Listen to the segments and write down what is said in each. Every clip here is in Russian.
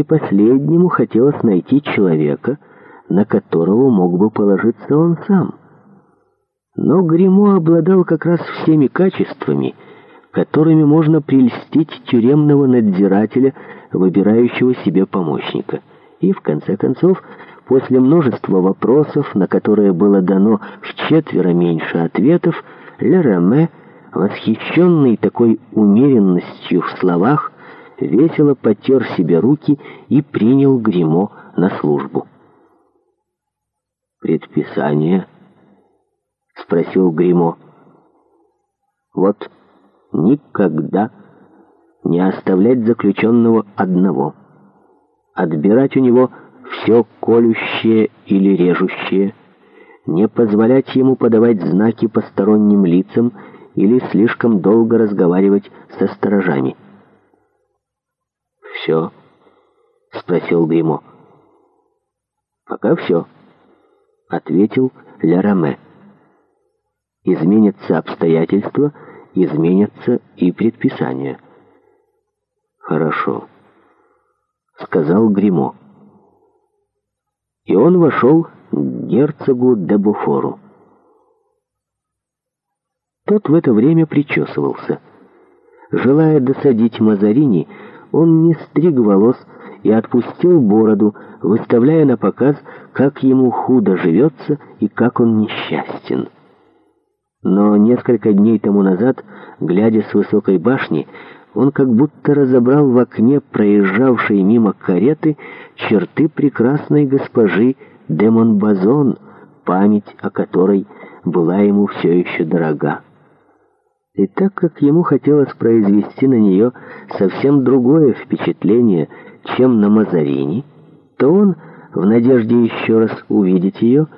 и последнему хотелось найти человека, на которого мог бы положиться он сам. Но Гримо обладал как раз всеми качествами, которыми можно прельстить тюремного надзирателя, выбирающего себе помощника. И, в конце концов, после множества вопросов, на которые было дано в четверо меньше ответов, Лераме, восхищенный такой умеренностью в словах, весело потер себе руки и принял гримо на службу. «Предписание?» — спросил гримо «Вот никогда не оставлять заключенного одного, отбирать у него все колющее или режущее, не позволять ему подавать знаки посторонним лицам или слишком долго разговаривать со сторожами» все?» — спросил Гримо. «Пока все», — ответил Ля «Изменятся обстоятельства, изменятся и предписания». «Хорошо», — сказал Гримо. И он вошел к герцогу де Буфору. Тот в это время причесывался. Желая досадить Мазарини, он не стриг волос и отпустил бороду, выставляя на показ, как ему худо живется и как он несчастен. Но несколько дней тому назад, глядя с высокой башни, он как будто разобрал в окне проезжавшей мимо кареты черты прекрасной госпожи Демон Базон, память о которой была ему все еще дорога. И так как ему хотелось произвести на нее совсем другое впечатление, чем на Мазарини, то он, в надежде еще раз увидеть ее,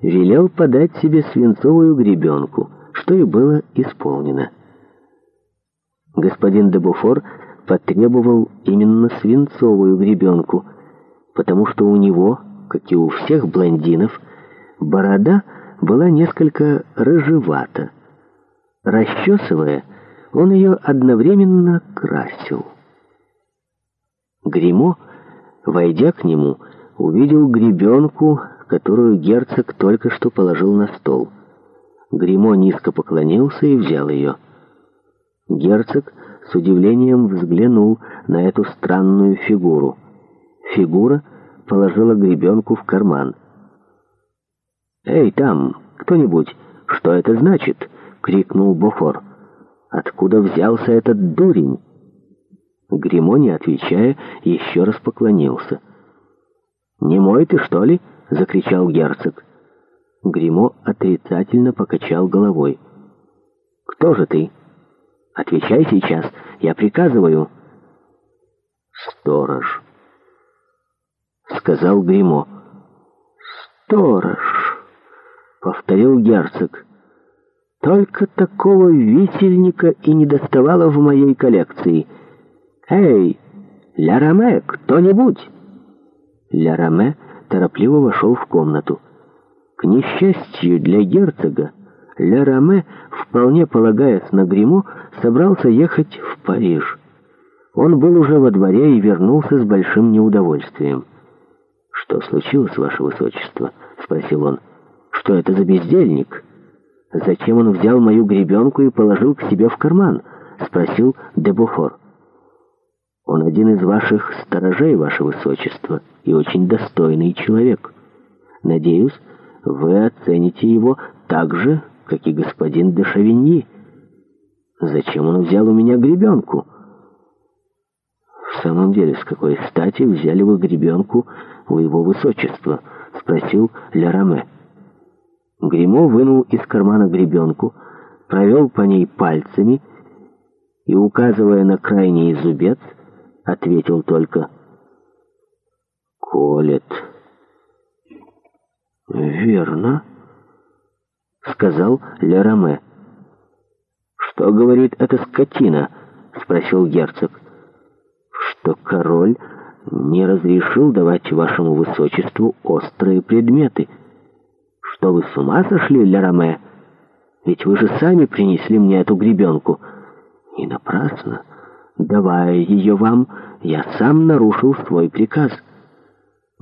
велел подать себе свинцовую гребенку, что и было исполнено. Господин де Буфор потребовал именно свинцовую гребенку, потому что у него, как и у всех блондинов, борода была несколько рыжевата, Расчесывая, он ее одновременно красил. Гримо, войдя к нему, увидел гребенку, которую герцог только что положил на стол. Гримо низко поклонился и взял ее. Герцог с удивлением взглянул на эту странную фигуру. Фигура положила гребенку в карман. «Эй, там, кто-нибудь, что это значит?» — крикнул Бофор. «Откуда взялся этот дурень?» Гримо, не отвечая, еще раз поклонился. «Не мой ты, что ли?» — закричал герцог. Гримо отрицательно покачал головой. «Кто же ты?» «Отвечай сейчас, я приказываю». «Сторож», — сказал Гримо. «Сторож», — повторил герцог. Только такого висельника и не доставало в моей коллекции. «Эй, Ля Роме, кто-нибудь!» Ля Роме торопливо вошел в комнату. К несчастью для герцога, Ля Роме, вполне полагаясь на гриму, собрался ехать в Париж. Он был уже во дворе и вернулся с большим неудовольствием. «Что случилось, ваше высочество?» — спросил он. «Что это за бездельник?» «Зачем он взял мою гребенку и положил к себе в карман?» — спросил Дебуфор. «Он один из ваших сторожей, ваше высочество, и очень достойный человек. Надеюсь, вы оцените его так же, как и господин де Шавиньи. Зачем он взял у меня гребенку?» «В самом деле, с какой стати взяли вы гребенку у его высочества?» — спросил Лераме. Гремо вынул из кармана гребенку, провел по ней пальцами и, указывая на крайний зубец, ответил только «Колет». «Верно», — сказал Лераме. «Что говорит эта скотина?» — спросил герцог. «Что король не разрешил давать вашему высочеству острые предметы». Но вы с ума сошли, Лераме? Ведь вы же сами принесли мне эту гребенку. И напрасно. Давая ее вам, я сам нарушил свой приказ».